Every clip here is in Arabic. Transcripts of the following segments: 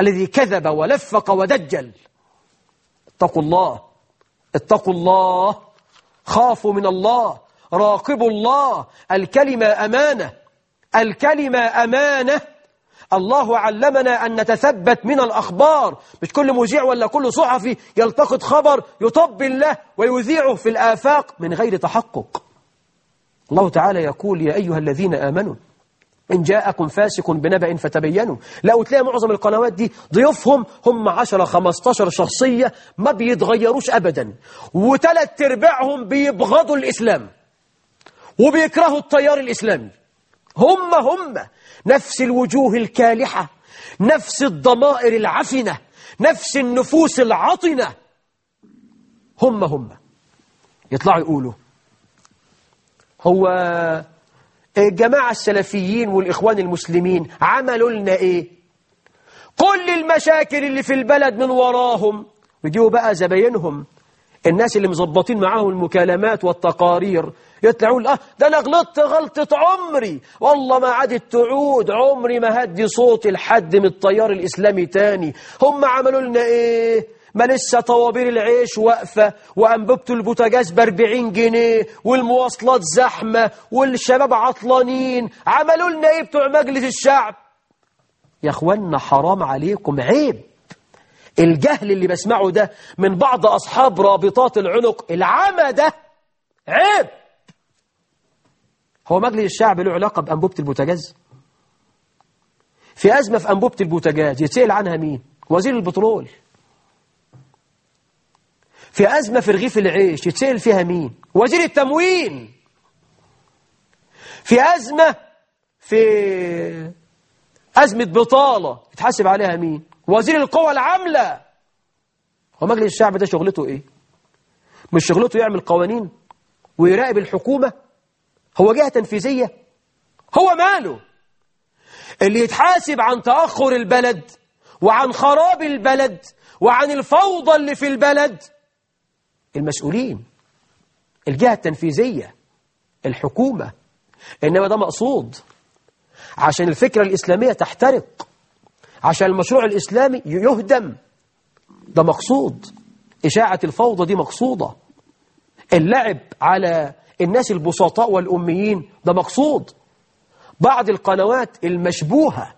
الذي كذب ولفق ودجل. اتقوا الله اتقوا الله خافوا من الله راقبوا الله. الكلمة أمانة الكلمة أمانة. الله علمنا أن نتثبت من الأخبار. مش كل مذيع ولا كل صحفي يلتقط خبر يطب الله ويذيعه في الآفاق من غير تحقق. الله تعالى يقول يا أيها الذين آمنوا إن جاءكم فاسق بنبأ فتبينوا. لا وتلاقي معظم القنوات دي ضيوفهم هم 10 15 شخصية ما بيتغيروش أبدا. وثلاث أرباعهم بيبغضوا الإسلام وبيكرهوا التيار الإسلامي. هم هم نفس الوجوه الكالحة نفس الضمائر العفنة نفس النفوس العطنة. هم هم. يطلعوا يقولوا هو الجماعة السلفيين والإخوان المسلمين عملوا لنا إيه؟ كل المشاكل اللي في البلد من وراهم. ويجيبوا بقى زباينهم. الناس اللي مظبطين معاهم المكالمات والتقارير. يطلعوا آه ده أنا غلطت غلطة عمري. والله ما عادت تعود. عمري ما هدي صوتي لحد من التيار الإسلامي تاني. هم عملوا لنا إيه؟ ما لسه طوابير العيش واقفة وأنبوبة البوتاجاز ب 40 جنيه والمواصلات زحمة والشباب عطلانين عملوا لنا إيه بتوع مجلس الشعب؟ يا أخوانا حرام عليكم عيب. الجهل اللي بسمعه ده من بعض أصحاب رابطات العنق العمى ده عيب. هو مجلس الشعب له علاقة بأنبوبة البوتاجاز؟ في أزمة في أنبوبة البوتاجاز يتسأل عنها مين؟ وزير البترول. في أزمة في رغيف العيش يتسأل فيها مين؟ وزير التموين. في أزمة في أزمة بطالة يتحاسب عليها مين؟ وزير القوى العاملة. هو مجلس الشعب ده شغلته إيه؟ مش شغلته يعمل قوانين ويراقب الحكومة؟ هو جهة تنفيذية؟ هو ماله؟ اللي يتحاسب عن تأخر البلد وعن خراب البلد وعن الفوضى اللي في البلد المسؤولين الجهة التنفيذية الحكومة إنما ده مقصود. عشان الفكرة الإسلامية تحترق عشان المشروع الإسلامي يهدم ده مقصود. إشاعة الفوضى دي مقصودة. اللعب على الناس البسطاء والأميين ده مقصود. بعض القنوات المشبوهة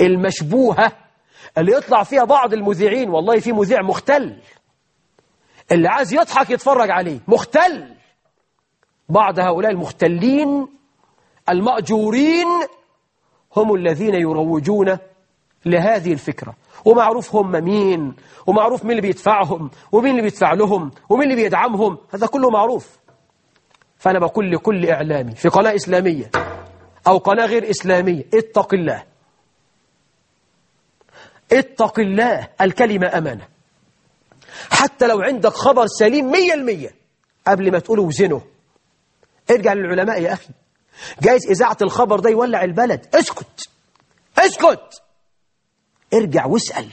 المشبوهة اللي يطلع فيها بعض المذيعين والله في مذيع مختل. اللي عايز يضحك يتفرج عليه. مختل. بعض هؤلاء المختلين المأجورين هم الذين يروجون لهذه الفكرة. ومعروف هم مين ومعروف مين اللي بيدفعهم ومين اللي بيدفع لهم ومين اللي بيدعمهم. هذا كله معروف. فأنا بقول لكل إعلامي في قناة إسلامية أو قناة غير إسلامية اتق الله. اتق الله. الكلمة أمانة. حتى لو عندك خبر سليم مية المية قبل ما تقوله وزنه. ارجع للعلماء يا أخي. جايز إذاعة الخبر ده يولع البلد. اسكت. اسكت. ارجع واسأل.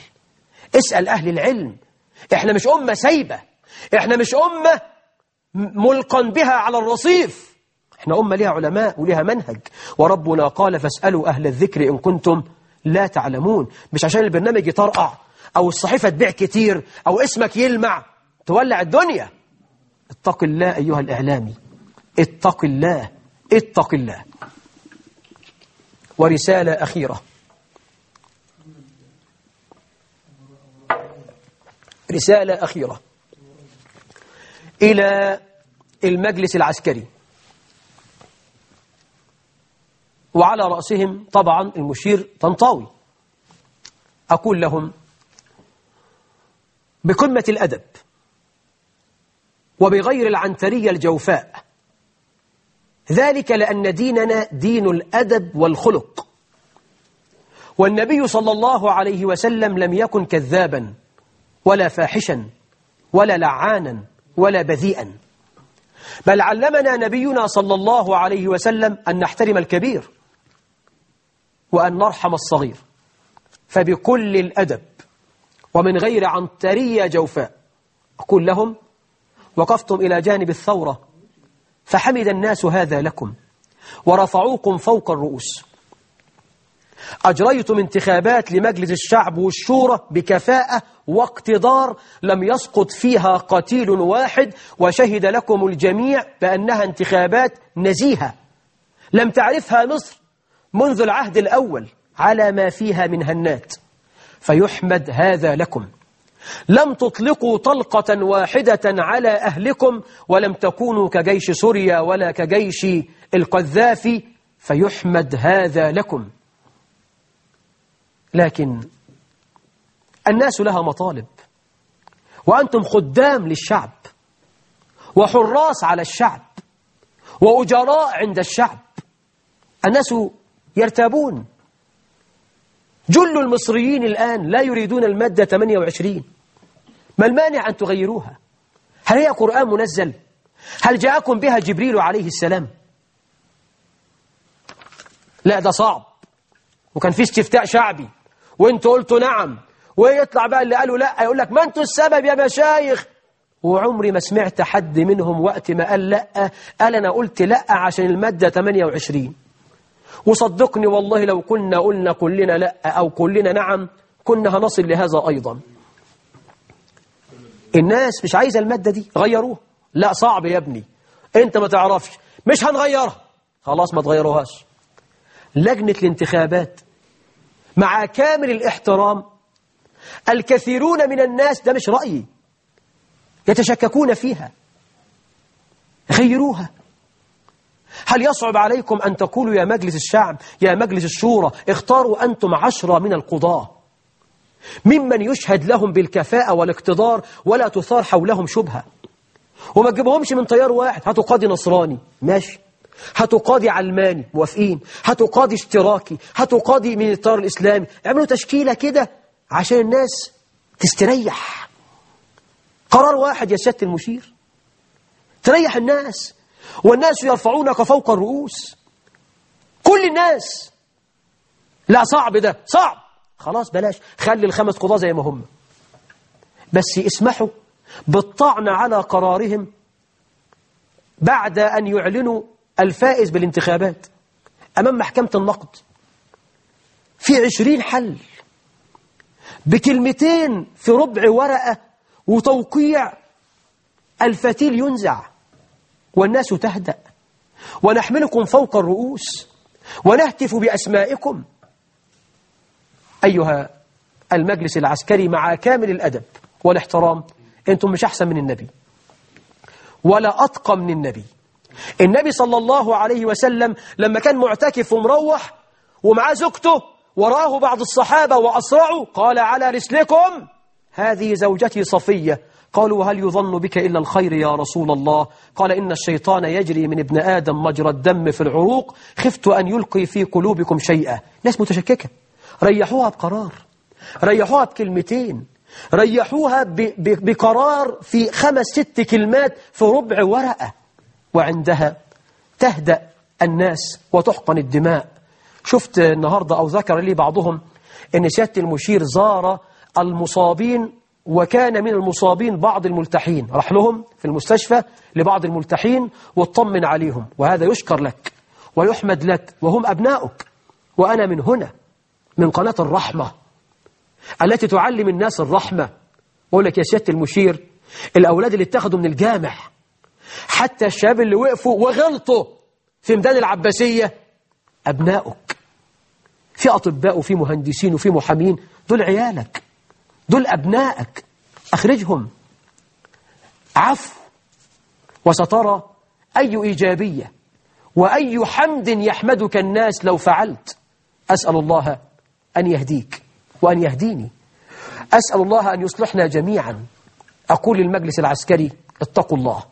اسأل أهل العلم. إحنا مش أمة سايبة. إحنا مش أمة ملقا بها على الرصيف. إحنا أمة ليها علماء وليها منهج. وربنا قال فاسألوا أهل الذكر إن كنتم لا تعلمون. مش عشان البرنامج يطرقع. أو الصحيفة تبيع كتير أو اسمك يلمع تولع الدنيا. اتق الله أيها الإعلامي اتق الله اتق الله. ورسالة أخيرة. رسالة أخيرة. إلى المجلس العسكري. وعلى رأسهم طبعا المشير طنطاوي. أقول لهم بقمة الأدب وبغير العنترية الجوفاء. ذلك لأن ديننا دين الأدب والخلق. والنبي صلى الله عليه وسلم لم يكن كذابا ولا فاحشا ولا لعانا ولا بذيئا. بل علمنا نبينا صلى الله عليه وسلم أن نحترم الكبير وأن نرحم الصغير. فبكل الأدب ومن غير عنترية جوفاء. أقول لهم وقفتم إلى جانب الثورة فحمد الناس هذا لكم ورفعوكم فوق الرؤوس. أجريتم انتخابات لمجلس الشعب والشورى بكفاءة واقتدار لم يسقط فيها قتيل واحد وشهد لكم الجميع بأنها انتخابات نزيهة. لم تعرفها مصر منذ العهد الأول على ما فيها من هنات. فيحمد هذا لكم. لم تطلقوا طلقة واحدة على أهلكم ولم تكونوا كجيش سوريا ولا كجيش القذافي فيحمد هذا لكم. لكن الناس لها مطالب وأنتم خدام للشعب وحراس على الشعب وأجراء عند الشعب. الناس يرتابون. جل المصريين الآن لا يريدون المادة 28 ما المانع أن تغيروها؟ هل هي قرآن منزل؟ هل جاءكم بها جبريل عليه السلام؟ لا ده صعب. وكان في استفتاء شعبي. وانتوا قلتوا نعم. ويطلع بقى اللي قالوا لا؟ يقول لك ما أنتوا السبب يا مشايخ. وعمري ما سمعت حد منهم وقت ما قال لا. قال أنا قلت لا عشان المادة 28 وصدقني والله لو كنا قلنا كلنا لا أو كلنا نعم كنا هنصل لهذا أيضا. الناس مش عايزة المادة دي غيروها لا صعب يا ابني. أنت ما تعرفش. مش هنغيرها. خلاص ما تغيروهاش. لجنة الانتخابات مع كامل الاحترام الكثيرون من الناس ده مش رأيي. يتشككون فيها. غيروها. هل يصعب عليكم أن تقولوا يا مجلس الشعب يا مجلس الشورى اختاروا أنتم عشرة من القضاة؟ ممن يشهد لهم بالكفاءة والاقتدار ولا تثار حولهم شبهة. وما تجيبهمش من طيار واحد هاتوا قاضي نصراني. ماشي. هاتوا قاضي علماني موافقين. هاتوا قاضي اشتراكي. هاتوا قاضي من الطيار الإسلامي. اعملوا تشكيلة كده عشان الناس تستريح. قرار واحد يا سيادة المشير. تريح الناس. والناس يرفعونك فوق الرؤوس. كل الناس. لا صعب ده صعب. خلاص بلاش. خلي الخمس قضاة زي ما هم. بس اسمحوا بالطعن على قرارهم بعد أن يعلنوا الفائز بالانتخابات أمام محكمة النقد. في عشرين حل بكلمتين في ربع ورقة وتوقيع الفتيل ينزع. والناس تهدأ. ونحملكم فوق الرؤوس. ونهتف بأسمائكم. أيها المجلس العسكري مع كامل الأدب والاحترام أنتم مش أحسن من النبي. ولا أتقى من النبي. النبي صلى الله عليه وسلم لما كان معتكف ومروح ومعاه زوجته وراه بعض الصحابة وأسرعوا قال على رسلكم هذه زوجتي صفية. قالوا هل يظن بك إلا الخير يا رسول الله؟ قال إن الشيطان يجري من ابن آدم مجرى الدم في العروق خفت أن يلقي في قلوبكم شيئا. ناس متشككة. ريحوها بقرار. ريحوها بكلمتين. ريحوها بقرار في خمس ست كلمات في ربع ورقة. وعندها تهدأ الناس وتحقن الدماء. شفت النهاردة أو ذكر لي بعضهم أن سيادة المشير زار المصابين وكان من المصابين بعض الملتحين. راح لهم في المستشفى لبعض الملتحين واطمن عليهم. وهذا يشكر لك ويحمد لك وهم أبناؤك. وأنا من هنا من قناة الرحمة التي تعلم الناس الرحمة. أقول لك يا سيادة المشير الأولاد اللي اتخذوا من الجامع حتى الشباب اللي وقفوا وغلطوا في ميدان العباسية أبناؤك. في أطباء وفي مهندسين وفي محامين دول عيالك. دول أبنائك أخرجهم. عفو وسترى أي إيجابية وأي حمد يحمدك الناس لو فعلت. أسأل الله أن يهديك وأن يهديني. أسأل الله أن يصلحنا جميعا. أقول للمجلس العسكري اتقوا الله.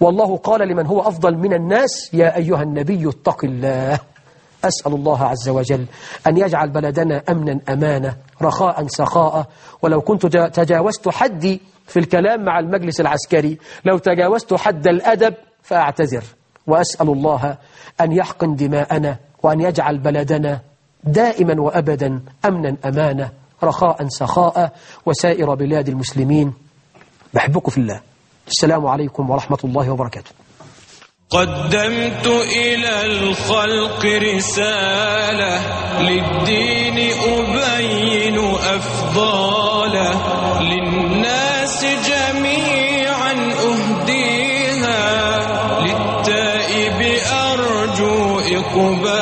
والله قال لمن هو أفضل من الناس يا أيها النبي اتق الله. أسأل الله عز وجل أن يجعل بلدنا أمنا أمانة رخاء سخاء. ولو كنت تجاوزت حدي في الكلام مع المجلس العسكري لو تجاوزت حد الأدب فأعتذر. وأسأل الله أن يحقن دماءنا وأن يجعل بلدنا دائما وأبدا أمنا أمانة رخاء سخاء. وسائر بلاد المسلمين بحبكم في الله. السلام عليكم ورحمة الله وبركاته. قدمت إلى الخلق رسالة للدين أبين أفضاله للناس جميعا أهديها للتائب أرجو إقباله